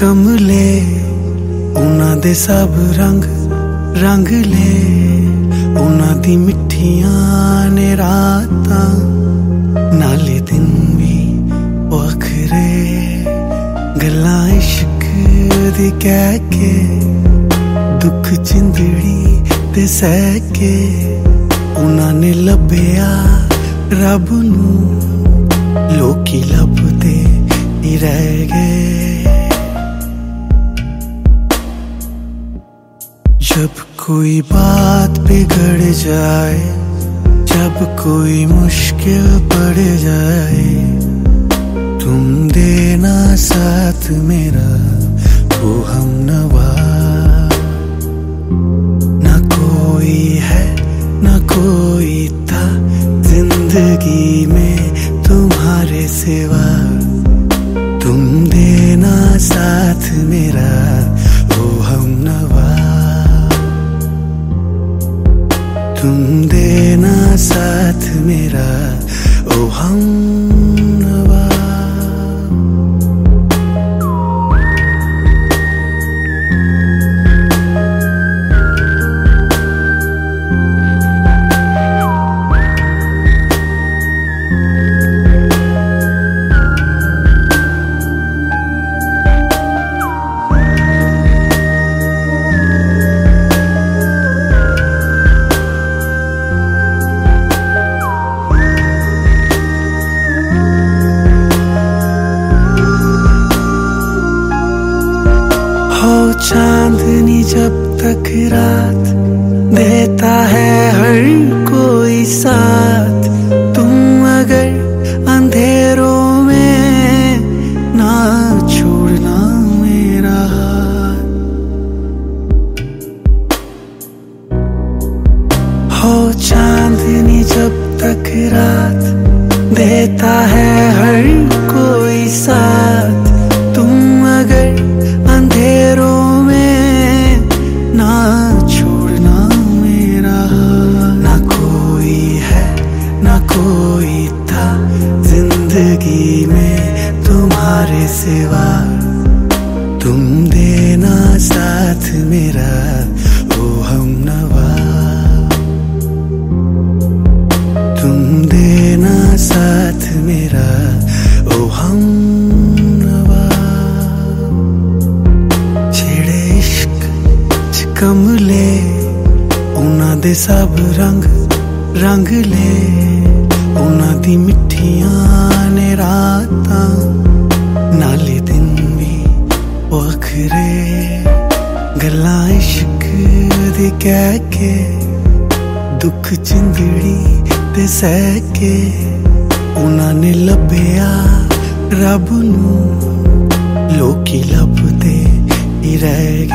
ਕਮਲੇ ਉਹਨਾਂ ਦੇ ਸਭ ਰੰਗ ਰੰਗ ਲੈ। ਉਹਨਾਂ ਦੀ ਮਿੱਠੀਆਂ ਨੇ ਰਾਤਾਂ, ਨਾਲੇ ਦਿਨ ਵੀ ਵਖਰੇ ਗੱਲਾਂ ਇਸ਼ਕ ਦੀ ਕਹਿ ਕੇ, ਦੁੱਖ ਚਿੰਦੜੀ ਤੇ ਸਹਿ ਕੇ। ਉਹਨਾਂ ਨੇ ਲੱਭਿਆ ਰੱਬ ਨੂੰ, ਲੋਕੀ ਲੱਭਦੇ ਹੀ ਰਹਿ ਗਏ। जब कोई बात बिगड़ जाए, जब कोई मुश्किल पड़ जाए, तुम देना साथ मेरा, वो हम नवा। ना कोई है, न कोई था ज़िंदगी में तुम्हारे सिवा। तुम देना साथ मेरा मेरा। ओ हम रात देता है हर कोई साथ। तुम अगर अंधेरों में ना छोड़ना मेरा हाथ। हो चांदनी जब तक रात देता है जिंदगी में तुम्हारे सिवा तुम देना साथ मेरा ओ हम नवा तुम देना साथ मेरा ओ हम नवा ਛੇੜੇ ਇਸ਼ਕ ਚ ਕਮਲੇ ਉਹਨਾਂ ਦੇ ਸਭ ਰੰਗ ਰੰਗ ਲੈ ਉਹਨਾਂ ਦੀ ਮਿੱਠੀਆਂ ਨੇ ਰਾਤਾਂ ਨਾਲੇ ਦਿਨ ਵੀ ਵਖਰੇ ਗੱਲਾਂ ਇਸ਼ਕ ਦੀ ਕਹਿ ਕੇ ਦੁੱਖ ਚਿੰਦੜੀ ਤੇ ਸਹਿ ਕੇ ਉਹਨਾਂ ਨੇ ਲੱਭਿਆ ਰੱਬ ਨੂੰ ਲੋਕੀ ਲੱਭਦੇ ਹੀ ਰਹਿ ਗਏ